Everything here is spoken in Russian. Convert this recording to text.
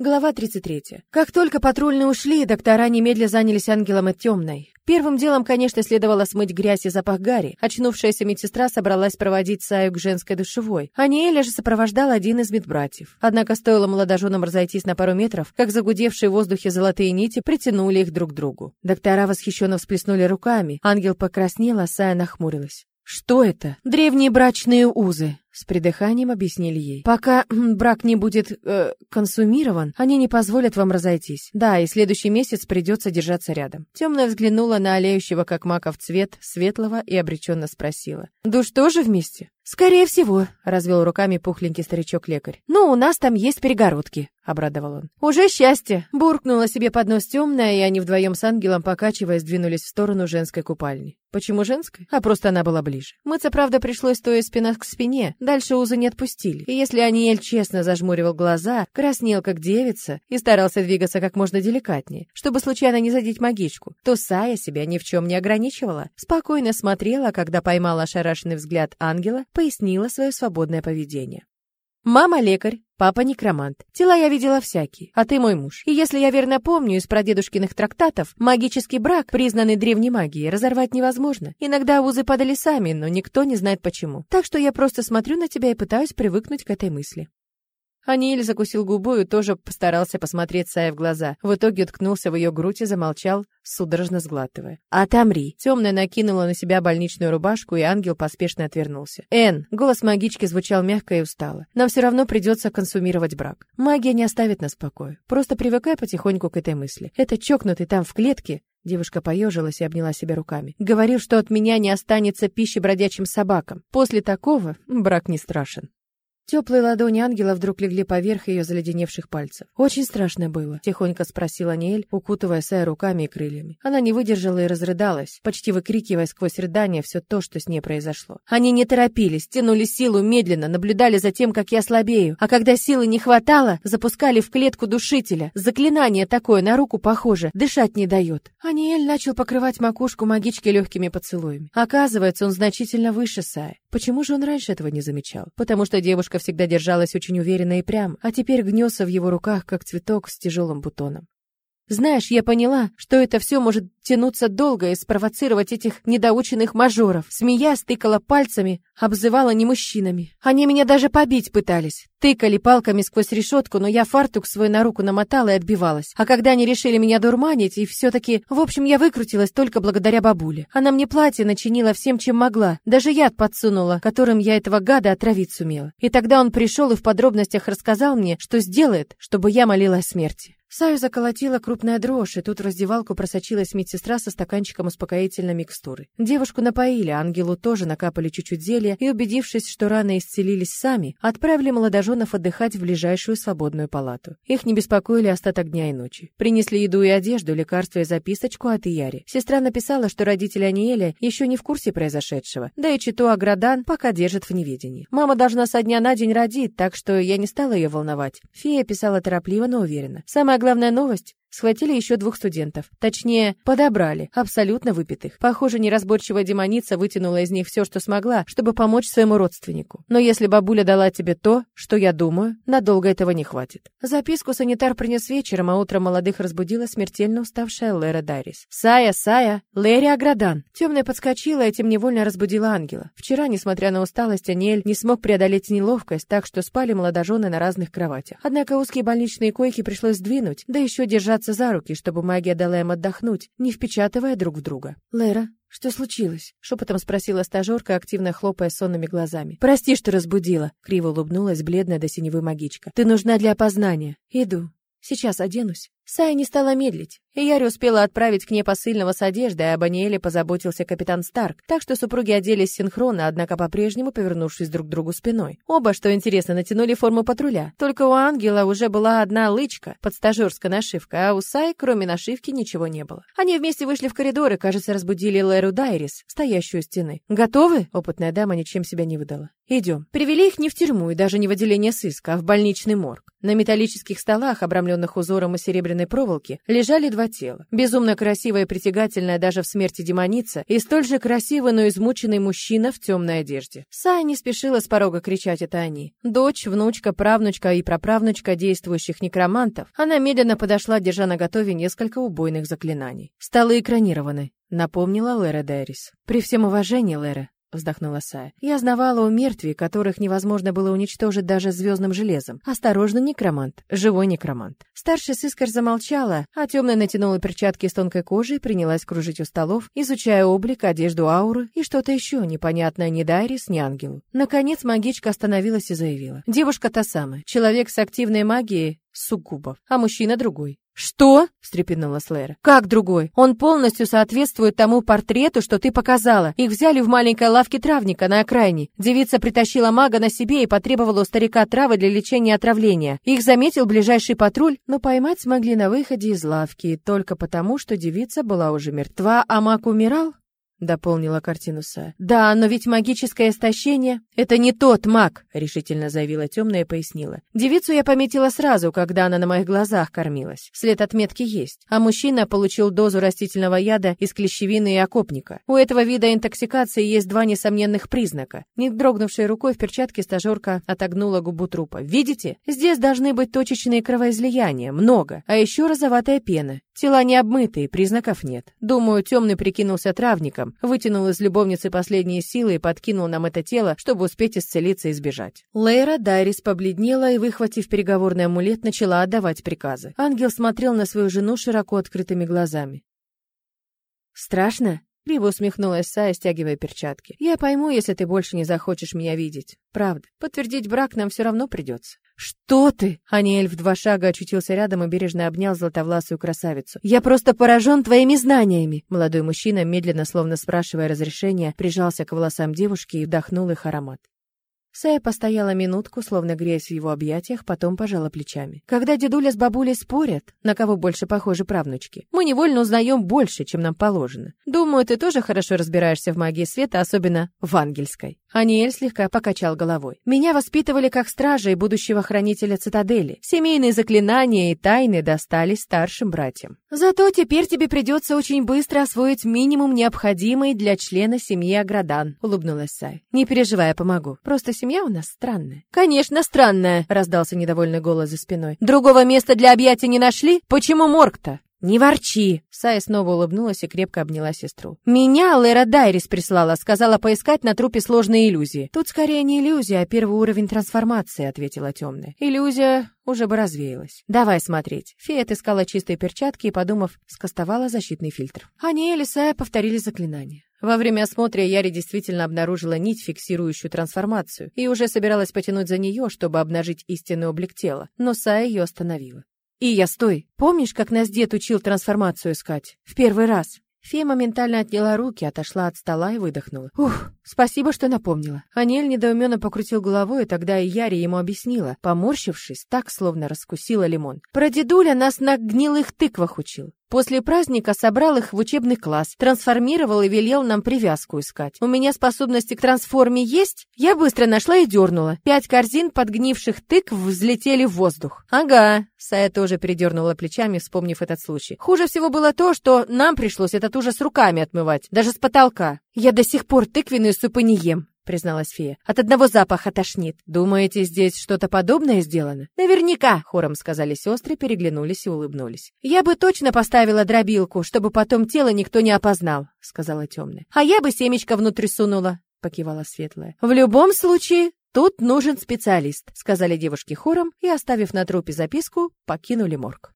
Глава 33. Как только патрульные ушли, доктора немедля занялись ангелом и темной. Первым делом, конечно, следовало смыть грязь и запах гари. Очнувшаяся медсестра собралась проводить Саю к женской душевой. А же сопровождал один из медбратьев. Однако стоило молодоженам разойтись на пару метров, как загудевшие в воздухе золотые нити притянули их друг к другу. Доктора восхищенно всплеснули руками. Ангел покраснел, а Сая нахмурилась. «Что это?» «Древние брачные узы», с придыханием объяснили ей. Пока брак не будет э, консумирован, они не позволят вам разойтись. Да, и следующий месяц придется держаться рядом. Темная взглянула на олеющего как маков цвет светлого и обреченно спросила: "Душ тоже вместе?" «Скорее всего», — развел руками пухленький старичок-лекарь. «Ну, у нас там есть перегородки», — обрадовал он. «Уже счастье!» — буркнула себе под нос темная, и они вдвоем с ангелом, покачиваясь, двинулись в сторону женской купальни. Почему женской? А просто она была ближе. Мыться, правда, пришлось стоя спина к спине. Дальше узы не отпустили. И если Аниэль честно зажмуривал глаза, краснел как девица и старался двигаться как можно деликатнее, чтобы случайно не задеть магичку, то Сая себя ни в чем не ограничивала. Спокойно смотрела, когда поймала ошарашенный взгляд ангела, пояснила свое свободное поведение. Мама лекарь, папа некромант. Тела я видела всякие, а ты мой муж. И если я верно помню из прадедушкиных трактатов, магический брак, признанный древней магией, разорвать невозможно. Иногда узы падали сами, но никто не знает почему. Так что я просто смотрю на тебя и пытаюсь привыкнуть к этой мысли. Аниэль закусил губу и тоже постарался посмотреть Сае в глаза. В итоге уткнулся в ее грудь и замолчал, судорожно сглатывая. «Отомри!» Темная накинула на себя больничную рубашку, и ангел поспешно отвернулся. «Эн!» Голос магички звучал мягко и устало. «Нам все равно придется консумировать брак. Магия не оставит нас в покое. Просто привыкай потихоньку к этой мысли. Это чокнутый там в клетке Девушка поежилась и обняла себя руками. Говорил, что от меня не останется пищи бродячим собакам. После такого брак не страшен. Теплые ладони ангела вдруг легли поверх ее заледеневших пальцев. «Очень страшно было», — тихонько спросила Ниэль, укутывая Сая руками и крыльями. Она не выдержала и разрыдалась, почти выкрикивая сквозь рыдания все то, что с ней произошло. Они не торопились, тянули силу медленно, наблюдали за тем, как я слабею. А когда силы не хватало, запускали в клетку душителя. Заклинание такое, на руку похоже, дышать не дает. Аниэль начал покрывать макушку магички легкими поцелуями. Оказывается, он значительно выше Сая. Почему же он раньше этого не замечал? Потому что девушка всегда держалась очень уверенно и прям, а теперь гнется в его руках, как цветок с тяжелым бутоном. Знаешь, я поняла, что это все может тянуться долго и спровоцировать этих недоученных мажоров. Смеясь, тыкала пальцами, обзывала не мужчинами. Они меня даже побить пытались. Тыкали палками сквозь решетку, но я фартук свой на руку намотала и отбивалась. А когда они решили меня дурманить, и все-таки... В общем, я выкрутилась только благодаря бабуле. Она мне платье начинила всем, чем могла. Даже яд подсунула, которым я этого гада отравить сумела. И тогда он пришел и в подробностях рассказал мне, что сделает, чтобы я молилась смерти. Саю заколотила крупная дрожь, и тут в раздевалку просочилась медсестра со стаканчиком успокоительной микстуры. Девушку напоили, ангелу тоже накапали чуть-чуть зелья, и, убедившись, что раны исцелились сами, отправили молодоженов отдыхать в ближайшую свободную палату. Их не беспокоили остаток дня и ночи. Принесли еду и одежду, лекарства и записочку от Ияри. Сестра написала, что родители Аниэля еще не в курсе произошедшего, да и Читу Аградан пока держит в неведении. Мама должна со дня на день родить, так что я не стала ее волновать. Фея писала торопливо, но уверенно. Самое главная новость Схватили еще двух студентов. Точнее, подобрали, абсолютно выпитых. Похоже, неразборчивая демоница вытянула из них все, что смогла, чтобы помочь своему родственнику. Но если бабуля дала тебе то, что я думаю, надолго этого не хватит. Записку санитар принес вечером, а утром молодых разбудила смертельно уставшая Лера Дарис. «Сая, Сая! Лэри Аградан!» Темная подскочила этим невольно разбудила ангела. Вчера, несмотря на усталость, Аниэль не смог преодолеть неловкость, так что спали молодожены на разных кроватях. Однако узкие больничные койки пришлось сдвинуть, да еще держаться держаться за руки, чтобы магия дала им отдохнуть, не впечатывая друг в друга. «Лера, что случилось?» — шепотом спросила стажерка, активно хлопая сонными глазами. «Прости, что разбудила», — криво улыбнулась бледная до синевой магичка. «Ты нужна для опознания. Иду. Сейчас оденусь». Сая не стала медлить, и Яри успела отправить к ней посыльного с одеждой, а об Аниэле позаботился капитан Старк, так что супруги оделись синхронно, однако по-прежнему повернувшись друг к другу спиной. Оба, что интересно, натянули форму патруля. Только у Ангела уже была одна лычка под стажерской нашивкой, а у Саи, кроме нашивки, ничего не было. Они вместе вышли в коридор и, кажется, разбудили Леру Дайрис, стоящую у стены. «Готовы?» — опытная дама ничем себя не выдала. «Идем». Привели их не в тюрьму и даже не в отделение сыска, а в больничный морг. На металлических столах, обрамленных узором и серебряным серебряной проволоки, лежали два тела. Безумно красивая и притягательная даже в смерти демоница, и столь же красивый, но измученный мужчина в темной одежде. Сая не спешила с порога кричать «это они». Дочь, внучка, правнучка и праправнучка действующих некромантов. Она медленно подошла, держа на готове несколько убойных заклинаний. Столы экранированы, напомнила Лера Дэрис. При всем уважении, Лера, вздохнула Сая. Я знавала у мертвей, которых невозможно было уничтожить даже звездным железом. Осторожно, некромант, живой некромант. Старшая сыскарь замолчала, а темная натянула перчатки из тонкой кожи и принялась кружить у столов, изучая облик, одежду ауры и что-то еще непонятное ни Дайрис, ни ангелу. Наконец магичка остановилась и заявила. Девушка та самая, человек с активной магией, суккубов, а мужчина другой. «Что?» — встрепенулась Лэра. «Как другой? Он полностью соответствует тому портрету, что ты показала. Их взяли в маленькой лавке травника на окраине. Девица притащила мага на себе и потребовала у старика травы для лечения отравления. Их заметил ближайший патруль, но поймать смогли на выходе из лавки только потому, что девица была уже мертва, а маг умирал?» Дополнила картину Са. Да, но ведь магическое истощение это не тот маг, решительно заявила темная и пояснила. Девицу я пометила сразу, когда она на моих глазах кормилась. След отметки есть. А мужчина получил дозу растительного яда из клещевины и окопника. У этого вида интоксикации есть два несомненных признака. Не дрогнувшей рукой в перчатке стажерка отогнула губу трупа. Видите? Здесь должны быть точечные кровоизлияния, много, а еще розоватая пена. Тела не обмытые, признаков нет. Думаю, темный прикинулся травником, вытянул из любовницы последние силы и подкинул нам это тело, чтобы успеть исцелиться и сбежать. Лейра Дайрис побледнела и, выхватив переговорный амулет, начала отдавать приказы. Ангел смотрел на свою жену широко открытыми глазами. «Страшно?» Криво усмехнулась Сая, стягивая перчатки. «Я пойму, если ты больше не захочешь меня видеть. Правда. Подтвердить брак нам все равно придется». «Что ты?» Аниэль в два шага очутился рядом и бережно обнял золотовласую красавицу. «Я просто поражен твоими знаниями!» Молодой мужчина, медленно, словно спрашивая разрешения, прижался к волосам девушки и вдохнул их аромат. Сая постояла минутку, словно греясь в его объятиях, потом пожала плечами. Когда дедуля с бабулей спорят, на кого больше похожи правнучки, мы невольно узнаем больше, чем нам положено. Думаю, ты тоже хорошо разбираешься в магии света, особенно в ангельской. Аниэль слегка покачал головой. Меня воспитывали как стража и будущего хранителя цитадели. Семейные заклинания и тайны достались старшим братьям. Зато теперь тебе придется очень быстро освоить минимум необходимый для члена семьи Аградан, улыбнулась Сай. Не переживай, я помогу. Просто семья у нас странная. Конечно, странная, раздался недовольный голос за спиной. Другого места для объятий не нашли? Почему морг-то? «Не ворчи!» Сая снова улыбнулась и крепко обняла сестру. «Меня Лера Дайрис прислала, сказала поискать на трупе сложные иллюзии». «Тут скорее не иллюзия, а первый уровень трансформации», — ответила темная. «Иллюзия уже бы развеялась. Давай смотреть». Фея отыскала чистые перчатки и, подумав, скостовала защитный фильтр. Они и Сая повторили заклинание. Во время осмотра Яри действительно обнаружила нить, фиксирующую трансформацию, и уже собиралась потянуть за нее, чтобы обнажить истинный облик тела, но Сая ее остановила. И я стой. Помнишь, как нас дед учил трансформацию искать? В первый раз. Фея моментально отняла руки, отошла от стола и выдохнула. «Ух, спасибо, что напомнила». Анель недоуменно покрутил головой, и тогда и Яри ему объяснила, поморщившись, так, словно раскусила лимон. «Про дедуля нас на гнилых тыквах учил. После праздника собрал их в учебный класс, трансформировал и велел нам привязку искать. У меня способности к трансформе есть? Я быстро нашла и дернула. Пять корзин подгнивших тыкв взлетели в воздух. Ага, Сая тоже передернула плечами, вспомнив этот случай. Хуже всего было то, что нам пришлось этот ужас руками отмывать, даже с потолка. Я до сих пор тыквенные супы не ем призналась фея. От одного запаха тошнит. Думаете, здесь что-то подобное сделано? Наверняка, хором сказали сестры, переглянулись и улыбнулись. Я бы точно поставила дробилку, чтобы потом тело никто не опознал, сказала темная. А я бы семечко внутрь сунула, покивала светлая. В любом случае, Тут нужен специалист, сказали девушки хором и, оставив на трупе записку, покинули морг.